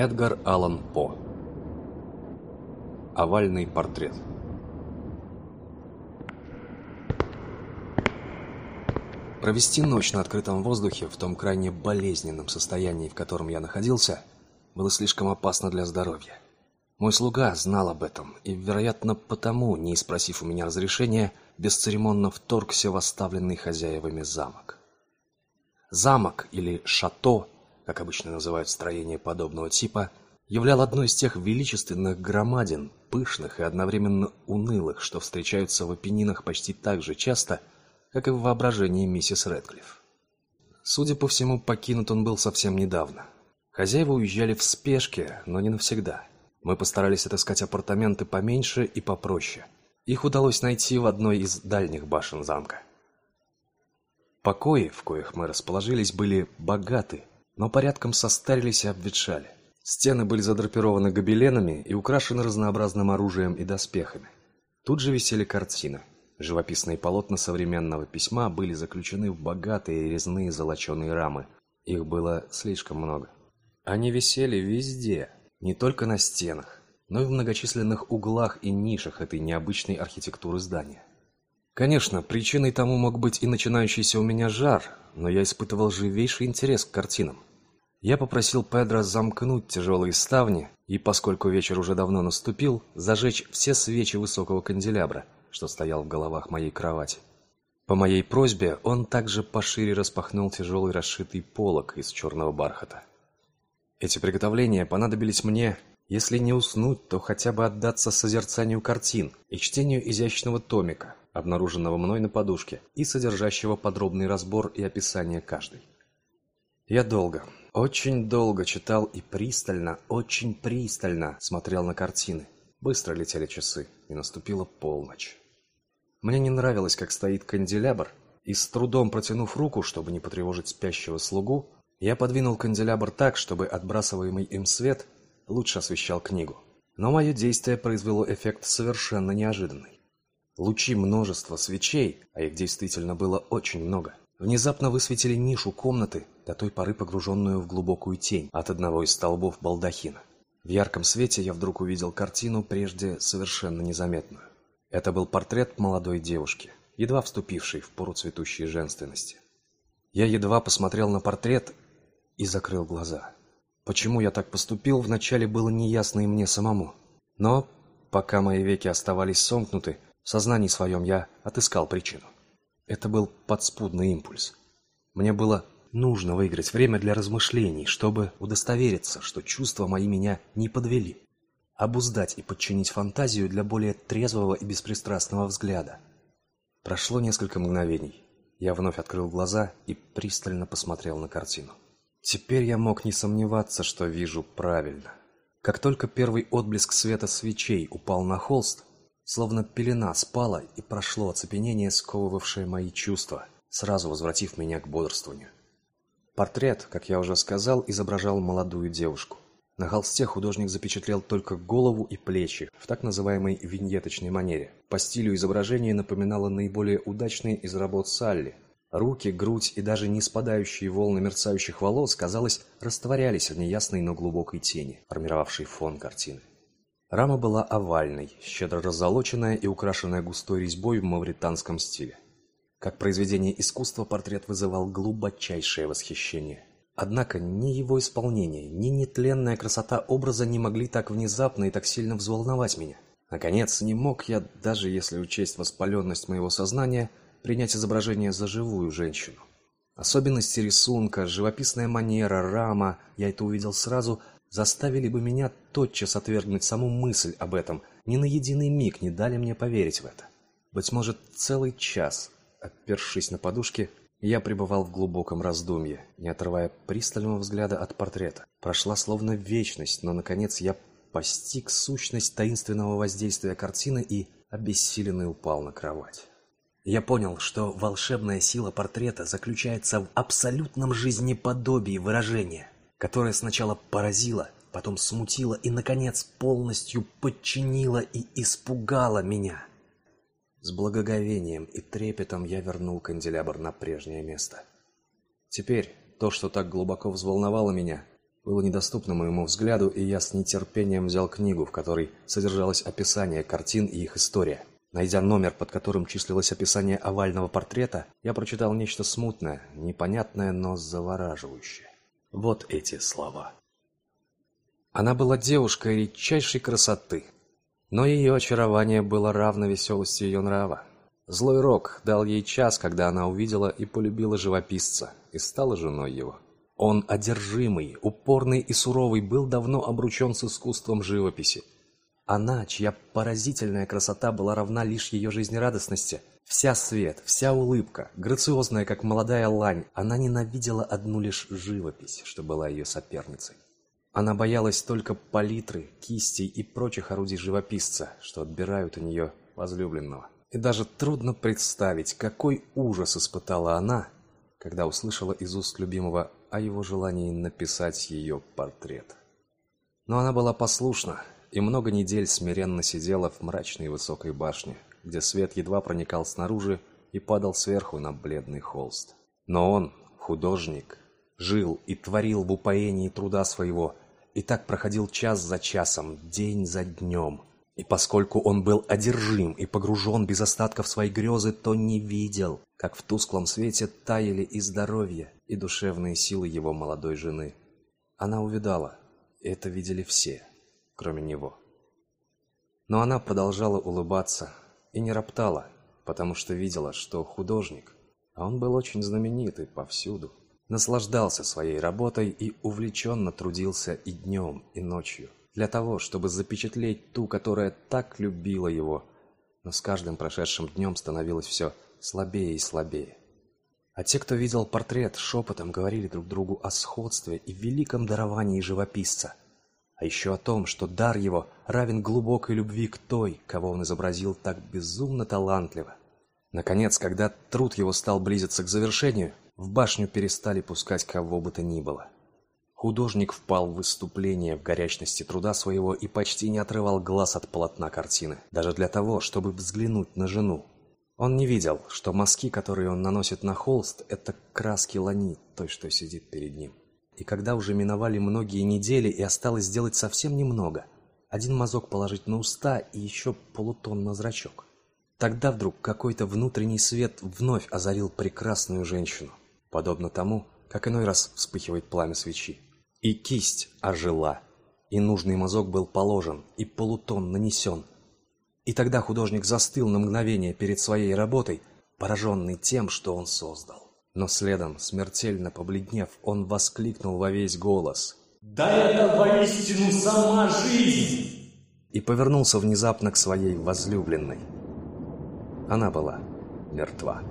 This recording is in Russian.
Эдгар Аллан По. Овальный портрет. Провести ночь на открытом воздухе в том крайне болезненном состоянии, в котором я находился, было слишком опасно для здоровья. Мой слуга знал об этом и, вероятно, потому, не спросив у меня разрешения, бесцеремонно вторгся в оставленный хозяевами замок. Замок или шато, как обычно называют строение подобного типа, являл одной из тех величественных громадин, пышных и одновременно унылых, что встречаются в Апеннинах почти так же часто, как и в воображении миссис Рэдклифф. Судя по всему, покинут он был совсем недавно. Хозяева уезжали в спешке, но не навсегда. Мы постарались отыскать апартаменты поменьше и попроще. Их удалось найти в одной из дальних башен замка. Покои, в коих мы расположились, были богаты, но порядком состарились и обветшали. Стены были задрапированы гобеленами и украшены разнообразным оружием и доспехами. Тут же висели картины. Живописные полотна современного письма были заключены в богатые резные золоченые рамы. Их было слишком много. Они висели везде, не только на стенах, но и в многочисленных углах и нишах этой необычной архитектуры здания. Конечно, причиной тому мог быть и начинающийся у меня жар, но я испытывал живейший интерес к картинам. Я попросил Педро замкнуть тяжелые ставни и, поскольку вечер уже давно наступил, зажечь все свечи высокого канделябра, что стоял в головах моей кровати. По моей просьбе он также пошире распахнул тяжелый расшитый полог из черного бархата. Эти приготовления понадобились мне, если не уснуть, то хотя бы отдаться созерцанию картин и чтению изящного томика, обнаруженного мной на подушке и содержащего подробный разбор и описание каждой. Я долго, очень долго читал и пристально, очень пристально смотрел на картины. Быстро летели часы, и наступила полночь. Мне не нравилось, как стоит канделябр, и с трудом протянув руку, чтобы не потревожить спящего слугу, я подвинул канделябр так, чтобы отбрасываемый им свет лучше освещал книгу. Но мое действие произвело эффект совершенно неожиданный. Лучи множества свечей, а их действительно было очень много, внезапно высветили нишу комнаты, до той поры погруженную в глубокую тень от одного из столбов балдахина. В ярком свете я вдруг увидел картину, прежде совершенно незаметную. Это был портрет молодой девушки, едва вступившей в пору цветущей женственности. Я едва посмотрел на портрет и закрыл глаза. Почему я так поступил, вначале было неясно и мне самому. Но, пока мои веки оставались сомкнуты, в сознании своем я отыскал причину. Это был подспудный импульс. Мне было нужно выиграть время для размышлений, чтобы удостовериться, что чувства мои меня не подвели. Обуздать и подчинить фантазию для более трезвого и беспристрастного взгляда. Прошло несколько мгновений. Я вновь открыл глаза и пристально посмотрел на картину. Теперь я мог не сомневаться, что вижу правильно. Как только первый отблеск света свечей упал на холст, словно пелена спала и прошло оцепенение, сковывавшее мои чувства, сразу возвратив меня к бодрствованию. Портрет, как я уже сказал, изображал молодую девушку. На холсте художник запечатлел только голову и плечи в так называемой виньеточной манере. По стилю изображения напоминало наиболее удачные из работ Салли, Руки, грудь и даже не спадающие волны мерцающих волос, казалось, растворялись в неясной, но глубокой тени, формировавшей фон картины. Рама была овальной, щедро раззолоченная и украшенная густой резьбой в мавританском стиле. Как произведение искусства портрет вызывал глубочайшее восхищение. Однако ни его исполнение, ни нетленная красота образа не могли так внезапно и так сильно взволновать меня. Наконец, не мог я, даже если учесть воспаленность моего сознания, принять изображение за живую женщину. Особенности рисунка, живописная манера, рама, я это увидел сразу, заставили бы меня тотчас отвергнуть саму мысль об этом, ни на единый миг не дали мне поверить в это. Быть может, целый час, опершись на подушке, я пребывал в глубоком раздумье, не отрывая пристального взгляда от портрета. Прошла словно вечность, но, наконец, я постиг сущность таинственного воздействия картины и обессиленный упал на кровать. Я понял, что волшебная сила портрета заключается в абсолютном жизнеподобии выражения, которое сначала поразило, потом смутило и, наконец, полностью подчинило и испугало меня. С благоговением и трепетом я вернул канделябр на прежнее место. Теперь то, что так глубоко взволновало меня, было недоступно моему взгляду, и я с нетерпением взял книгу, в которой содержалось описание картин и их история. Найдя номер, под которым числилось описание овального портрета, я прочитал нечто смутное, непонятное, но завораживающее. Вот эти слова. Она была девушкой редчайшей красоты, но ее очарование было равно веселости ее нрава. Злой рок дал ей час, когда она увидела и полюбила живописца, и стала женой его. Он одержимый, упорный и суровый, был давно обручен с искусством живописи. Она, чья поразительная красота была равна лишь ее жизнерадостности, вся свет, вся улыбка, грациозная, как молодая лань, она ненавидела одну лишь живопись, что была ее соперницей. Она боялась только палитры, кистей и прочих орудий живописца, что отбирают у нее возлюбленного. И даже трудно представить, какой ужас испытала она, когда услышала из уст любимого о его желании написать ее портрет. Но она была послушна и много недель смиренно сидела в мрачной высокой башне, где свет едва проникал снаружи и падал сверху на бледный холст. Но он, художник, жил и творил в упоении труда своего, и так проходил час за часом, день за днем – и поскольку он был одержим и погружен без остатка в свои грезы, то не видел, как в тусклом свете таяли и здоровье, и душевные силы его молодой жены. Она увидала, и это видели все, кроме него. Но она продолжала улыбаться и не роптала, потому что видела, что художник, а он был очень знаменитый повсюду, наслаждался своей работой и увлеченно трудился и днем, и ночью для того, чтобы запечатлеть ту, которая так любила его, но с каждым прошедшим днем становилось все слабее и слабее. А те, кто видел портрет, шепотом говорили друг другу о сходстве и великом даровании живописца, а еще о том, что дар его равен глубокой любви к той, кого он изобразил так безумно талантливо. Наконец, когда труд его стал близиться к завершению, в башню перестали пускать кого бы то ни было. Художник впал в выступление в горячности труда своего и почти не отрывал глаз от полотна картины, даже для того, чтобы взглянуть на жену. Он не видел, что мазки, которые он наносит на холст, это краски лани, той, что сидит перед ним. И когда уже миновали многие недели и осталось сделать совсем немного, один мазок положить на уста и еще полутон на зрачок. Тогда вдруг какой-то внутренний свет вновь озарил прекрасную женщину, подобно тому, как иной раз вспыхивает пламя свечи. И кисть ожила, и нужный мазок был положен, и полутон нанесен. И тогда художник застыл на мгновение перед своей работой, пораженный тем, что он создал. Но следом, смертельно побледнев, он воскликнул во весь голос. «Да это воистину сама жизнь!» И повернулся внезапно к своей возлюбленной. Она была мертва.